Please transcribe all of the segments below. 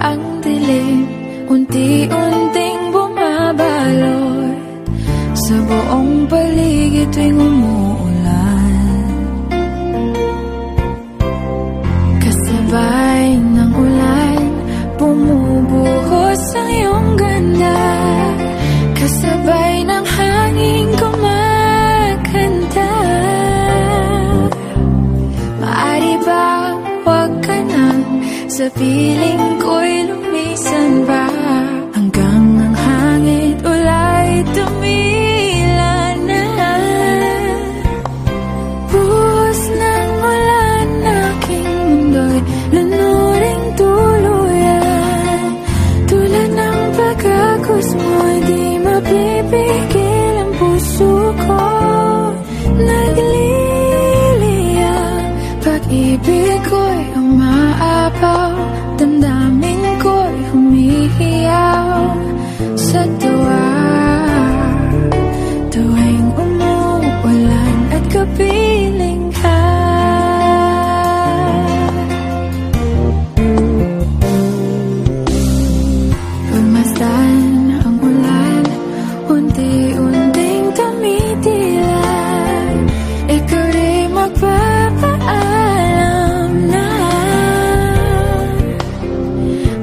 ang dilim Unti-unting bumabalot Sa buong paligid tuwing umuulan. Kasabay ng ulan Bumubuhos ang iyong ganda. Kasabay ng hangin kumakanta. Maari ba wag ka nang sa piling puso ko Nagliliyang pag-ibig ko'y umaapaw Damdamin ko'y humihiyaw. Sa tuwa Tuwing umuulan at kapiling magpapaalam na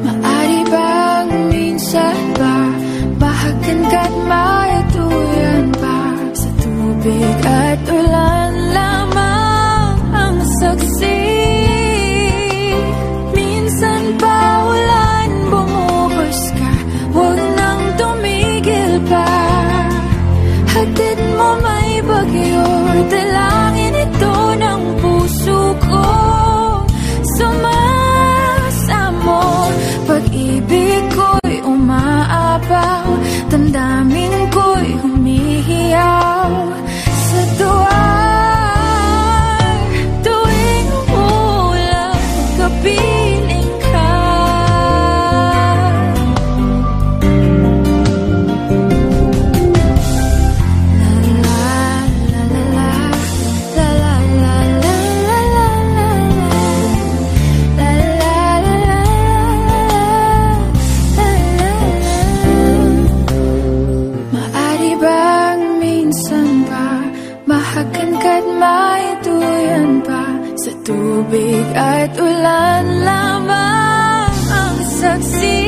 Maari bang minsan ba Bahagan ka't mayatuyan pa Sa tubig at ulan lamang ang saksi Minsan pa ulan bumuhos ka nang tumigil pa. Hatid mo may bagyo Pag-ibig tubig at ulan lamang ang saksi